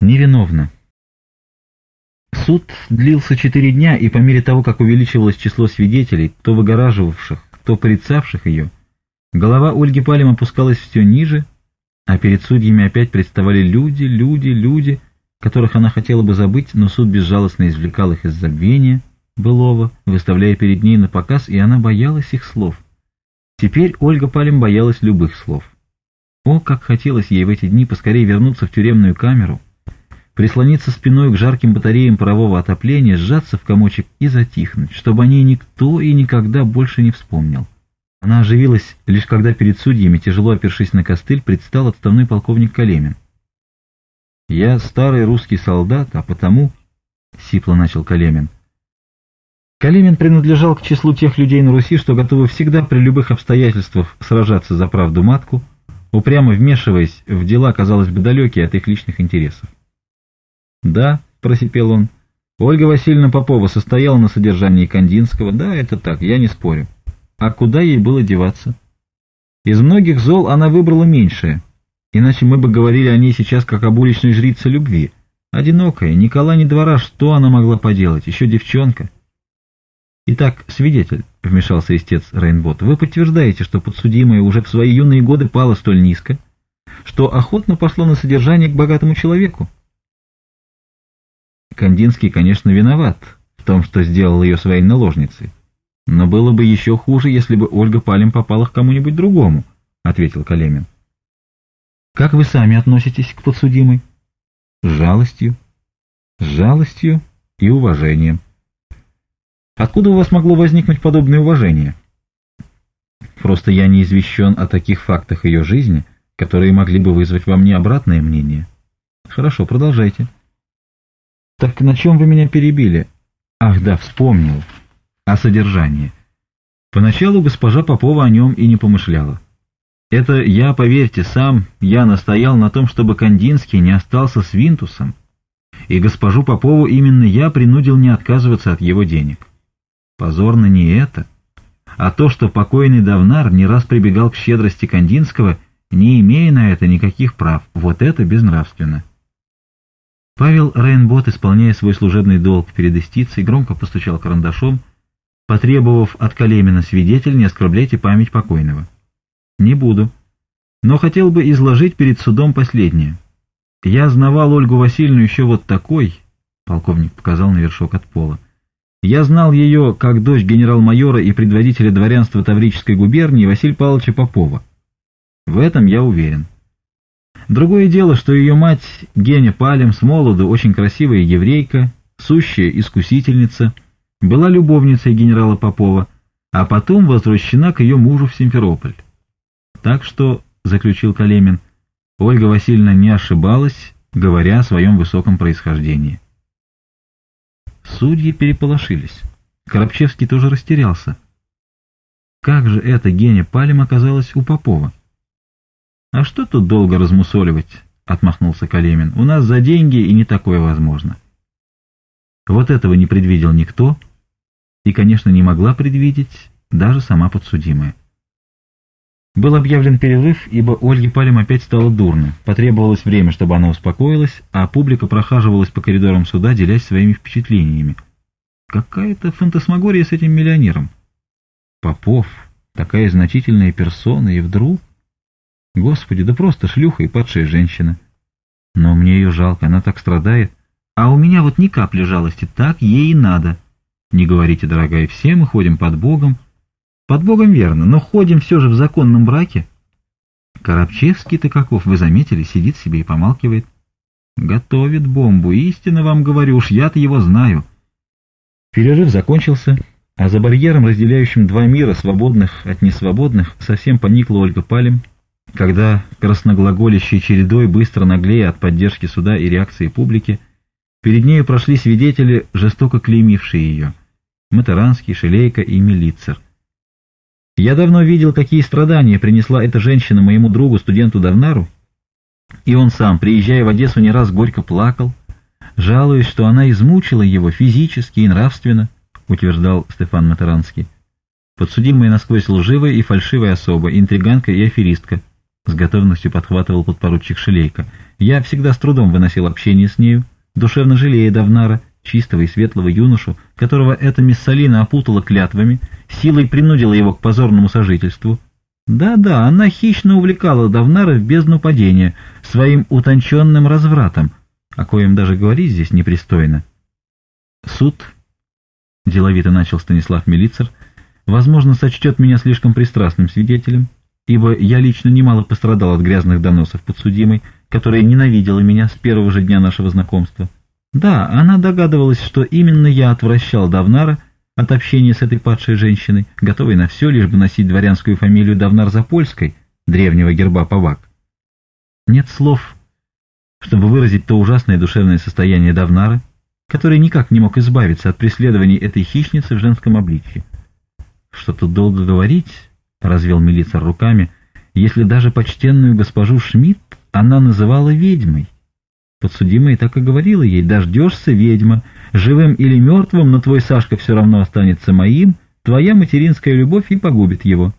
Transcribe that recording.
невиновна. Суд длился четыре дня, и по мере того, как увеличивалось число свидетелей, кто выгораживавших, кто порицавших ее, голова Ольги Палем опускалась все ниже, а перед судьями опять представали люди, люди, люди, которых она хотела бы забыть, но суд безжалостно извлекал их из забвения былого, выставляя перед ней на показ, и она боялась их слов. Теперь Ольга Палем боялась любых слов. О, как хотелось ей в эти дни поскорее вернуться в тюремную камеру — прислониться спиной к жарким батареям парового отопления, сжаться в комочек и затихнуть, чтобы о ней никто и никогда больше не вспомнил. Она оживилась, лишь когда перед судьями, тяжело опершись на костыль, предстал отставной полковник Калемин. «Я старый русский солдат, а потому...» — сипло начал Калемин. Калемин принадлежал к числу тех людей на Руси, что готовы всегда при любых обстоятельствах сражаться за правду матку, упрямо вмешиваясь в дела, казалось бы, далекие от их личных интересов. «Да», — просипел он. «Ольга Васильевна Попова состояла на содержании Кандинского. Да, это так, я не спорю. А куда ей было деваться? Из многих зол она выбрала меньшее. Иначе мы бы говорили о ней сейчас как об уличной жрице любви. Одинокая, Никола не двора, что она могла поделать? Еще девчонка». «Итак, свидетель», — вмешался истец Рейнбот, — «вы подтверждаете, что подсудимая уже в свои юные годы пала столь низко, что охотно пошла на содержание к богатому человеку?» Кандинский, конечно, виноват в том, что сделал ее своей наложницей. Но было бы еще хуже, если бы Ольга Палем попала к кому-нибудь другому, — ответил Калемин. — Как вы сами относитесь к подсудимой? — жалостью. — жалостью и уважением. — Откуда у вас могло возникнуть подобное уважение? — Просто я не извещен о таких фактах ее жизни, которые могли бы вызвать во мне обратное мнение. — Хорошо, продолжайте. — так на чем вы меня перебили? Ах да, вспомнил. О содержании. Поначалу госпожа Попова о нем и не помышляла. Это я, поверьте, сам, я настоял на том, чтобы Кандинский не остался с Винтусом, и госпожу Попову именно я принудил не отказываться от его денег. Позорно не это, а то, что покойный Давнар не раз прибегал к щедрости Кандинского, не имея на это никаких прав, вот это безнравственно. Павел Рейнбот, исполняя свой служебный долг перед истицей, громко постучал карандашом, потребовав от Калемина свидетель, не оскорбляйте память покойного. Не буду. Но хотел бы изложить перед судом последнее. Я знавал Ольгу Васильевну еще вот такой, полковник показал на вершок от пола. Я знал ее как дочь генерал-майора и предводителя дворянства Таврической губернии Василия Павловича Попова. В этом я уверен. Другое дело, что ее мать Геня Палем с молоду, очень красивая еврейка, сущая искусительница, была любовницей генерала Попова, а потом возвращена к ее мужу в Симферополь. Так что, — заключил Калемин, — Ольга Васильевна не ошибалась, говоря о своем высоком происхождении. Судьи переполошились. Коробчевский тоже растерялся. Как же эта Геня Палем оказалась у Попова? «А что тут долго размусоливать?» — отмахнулся Калемин. «У нас за деньги и не такое возможно». Вот этого не предвидел никто, и, конечно, не могла предвидеть даже сама подсудимая. Был объявлен перерыв, ибо Ольге Палем опять стало дурно. Потребовалось время, чтобы она успокоилась, а публика прохаживалась по коридорам суда, делясь своими впечатлениями. Какая-то фантасмагория с этим миллионером. Попов, такая значительная персона, и вдруг... Господи, да просто шлюха и падшая женщина. Но мне ее жалко, она так страдает. А у меня вот ни капли жалости, так ей и надо. Не говорите, дорогая, все мы ходим под Богом. Под Богом верно, но ходим все же в законном браке. Коробчевский-то каков, вы заметили, сидит себе и помалкивает. Готовит бомбу, истинно вам говорю, уж я-то его знаю. Пережив закончился, а за барьером, разделяющим два мира, свободных от несвободных, совсем поникла Ольга Палем, когда красноглаголящей чередой, быстро наглея от поддержки суда и реакции публики, перед нею прошли свидетели, жестоко клеймившие ее — Матеранский, Шелейко и Милицер. Я давно видел, какие страдания принесла эта женщина моему другу, студенту Давнару, и он сам, приезжая в Одессу, не раз горько плакал, жалуясь, что она измучила его физически и нравственно, утверждал Стефан Матеранский. Подсудимая насквозь лживая и фальшивая особа, интриганка и аферистка — с готовностью подхватывал подпоручик Шелейко. Я всегда с трудом выносил общение с нею, душевно жалея Давнара, чистого и светлого юношу, которого эта миссалина опутала клятвами, силой принудила его к позорному сожительству. Да-да, она хищно увлекала Давнара в бездну падения своим утонченным развратом, о коем даже говорить здесь непристойно. Суд, деловито начал Станислав Милицер, возможно, сочтет меня слишком пристрастным свидетелем, ибо я лично немало пострадал от грязных доносов подсудимой, которая ненавидела меня с первого же дня нашего знакомства. Да, она догадывалась, что именно я отвращал Давнара от общения с этой падшей женщиной, готовой на все, лишь бы носить дворянскую фамилию Давнар Запольской, древнего герба Павак. Нет слов, чтобы выразить то ужасное душевное состояние Давнара, который никак не мог избавиться от преследований этой хищницы в женском обличье. Что тут долго говорить... — развел милицар руками, — если даже почтенную госпожу Шмидт она называла ведьмой. Подсудимая так и говорила ей, дождешься, ведьма, живым или мертвым, но твой Сашка все равно останется моим, твоя материнская любовь и погубит его.